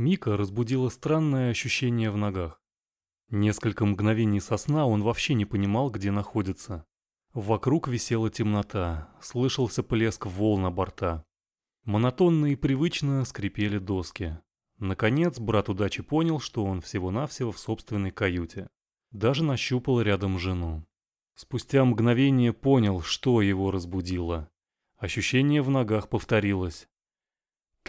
Мика разбудило странное ощущение в ногах. Несколько мгновений со сна он вообще не понимал, где находится. Вокруг висела темнота, слышался плеск волн борта. Монотонно и привычно скрипели доски. Наконец, брат удачи понял, что он всего-навсего в собственной каюте. Даже нащупал рядом жену. Спустя мгновение понял, что его разбудило. Ощущение в ногах повторилось.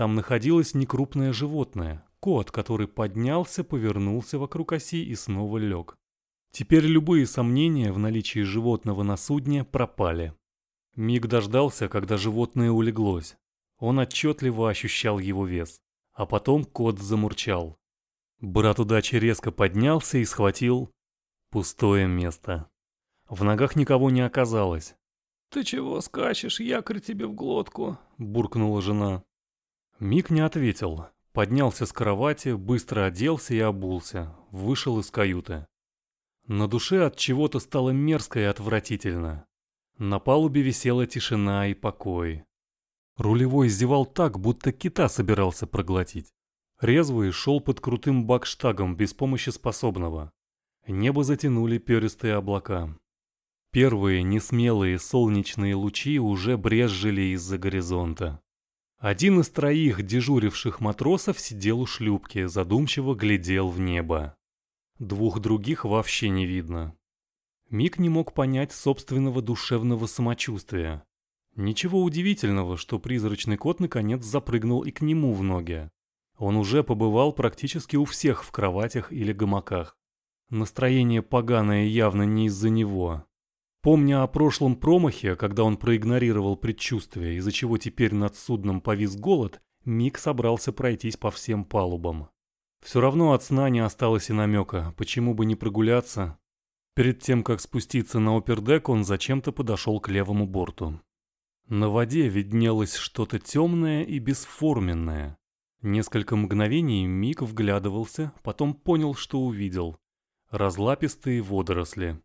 Там находилось некрупное животное, кот, который поднялся, повернулся вокруг оси и снова лег. Теперь любые сомнения в наличии животного на судне пропали. Миг дождался, когда животное улеглось. Он отчетливо ощущал его вес. А потом кот замурчал. Брат удачи резко поднялся и схватил пустое место. В ногах никого не оказалось. «Ты чего скачешь, якорь тебе в глотку?» — буркнула жена. Мик не ответил. Поднялся с кровати, быстро оделся и обулся. Вышел из каюты. На душе от чего-то стало мерзко и отвратительно. На палубе висела тишина и покой. Рулевой зевал так, будто кита собирался проглотить. Резвый шел под крутым бакштагом без помощи способного. Небо затянули перистые облака. Первые несмелые солнечные лучи уже брезжили из-за горизонта. Один из троих дежуривших матросов сидел у шлюпки, задумчиво глядел в небо. Двух других вообще не видно. Мик не мог понять собственного душевного самочувствия. Ничего удивительного, что призрачный кот наконец запрыгнул и к нему в ноги. Он уже побывал практически у всех в кроватях или гамаках. Настроение поганое явно не из-за него. Помня о прошлом промахе, когда он проигнорировал предчувствие, из-за чего теперь над судном повис голод, Мик собрался пройтись по всем палубам. Все равно от сна не осталось и намека, почему бы не прогуляться. Перед тем, как спуститься на опердек, он зачем-то подошел к левому борту. На воде виднелось что-то темное и бесформенное. Несколько мгновений Мик вглядывался, потом понял, что увидел. Разлапистые водоросли.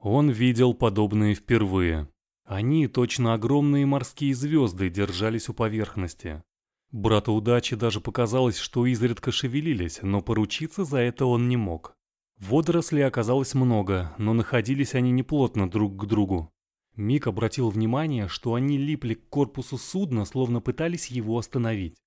Он видел подобные впервые. Они, точно огромные морские звезды, держались у поверхности. Брату удачи даже показалось, что изредка шевелились, но поручиться за это он не мог. Водорослей оказалось много, но находились они неплотно друг к другу. Мик обратил внимание, что они липли к корпусу судна, словно пытались его остановить.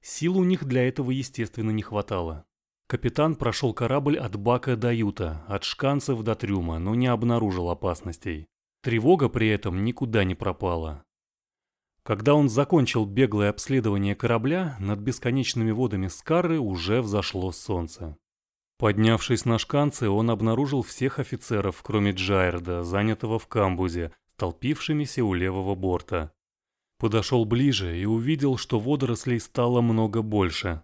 Сил у них для этого, естественно, не хватало. Капитан прошел корабль от бака до юта, от шканцев до трюма, но не обнаружил опасностей. Тревога при этом никуда не пропала. Когда он закончил беглое обследование корабля, над бесконечными водами Скары уже взошло солнце. Поднявшись на шканцы, он обнаружил всех офицеров, кроме Джайрда, занятого в камбузе, столпившимися у левого борта. Подошел ближе и увидел, что водорослей стало много больше.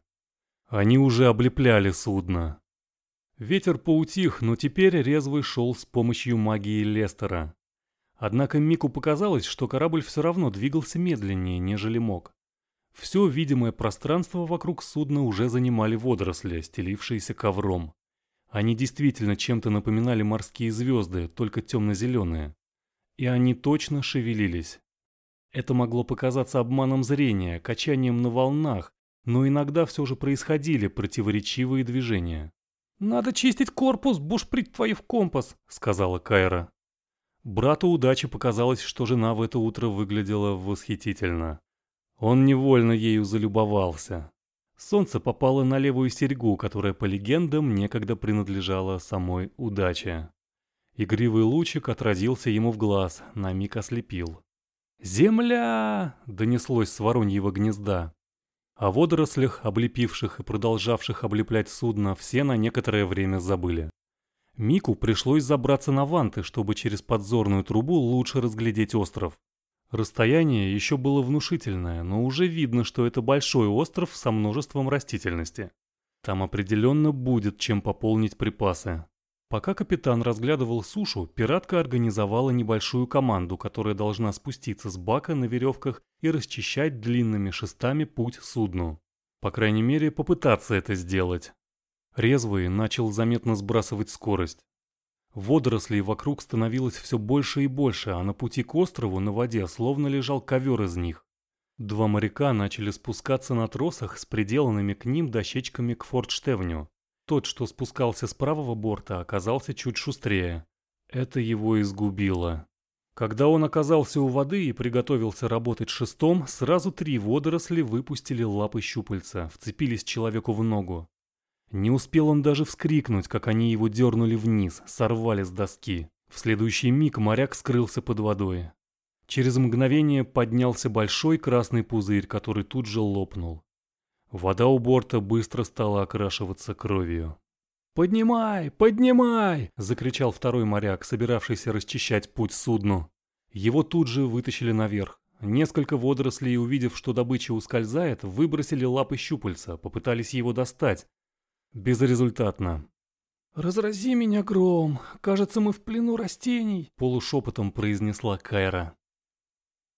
Они уже облепляли судно. Ветер поутих, но теперь резвый шел с помощью магии Лестера. Однако Мику показалось, что корабль все равно двигался медленнее, нежели мог. Все видимое пространство вокруг судна уже занимали водоросли, стелившиеся ковром. Они действительно чем-то напоминали морские звезды, только темно-зеленые и они точно шевелились. Это могло показаться обманом зрения, качанием на волнах, но иногда все же происходили противоречивые движения. «Надо чистить корпус, бушприт твоев компас», — сказала Кайра. Брату удачи показалось, что жена в это утро выглядела восхитительно. Он невольно ею залюбовался. Солнце попало на левую серьгу, которая, по легендам, некогда принадлежала самой удаче. Игривый лучик отразился ему в глаз, на миг ослепил. «Земля!» — донеслось с вороньего гнезда. О водорослях, облепивших и продолжавших облеплять судно, все на некоторое время забыли. Мику пришлось забраться на ванты, чтобы через подзорную трубу лучше разглядеть остров. Расстояние еще было внушительное, но уже видно, что это большой остров со множеством растительности. Там определенно будет чем пополнить припасы. Пока капитан разглядывал сушу, пиратка организовала небольшую команду, которая должна спуститься с бака на веревках и расчищать длинными шестами путь судну. По крайней мере, попытаться это сделать. Резвый начал заметно сбрасывать скорость. Водорослей вокруг становилось все больше и больше, а на пути к острову на воде словно лежал ковер из них. Два моряка начали спускаться на тросах с приделанными к ним дощечками к фортштевню. Тот, что спускался с правого борта, оказался чуть шустрее. Это его изгубило. Когда он оказался у воды и приготовился работать шестом, сразу три водоросли выпустили лапы щупальца, вцепились человеку в ногу. Не успел он даже вскрикнуть, как они его дернули вниз, сорвали с доски. В следующий миг моряк скрылся под водой. Через мгновение поднялся большой красный пузырь, который тут же лопнул. Вода у борта быстро стала окрашиваться кровью. «Поднимай! Поднимай!» — закричал второй моряк, собиравшийся расчищать путь судну. Его тут же вытащили наверх. Несколько водорослей, увидев, что добыча ускользает, выбросили лапы щупальца, попытались его достать. Безрезультатно. «Разрази меня гром! Кажется, мы в плену растений!» Полушепотом произнесла Кайра.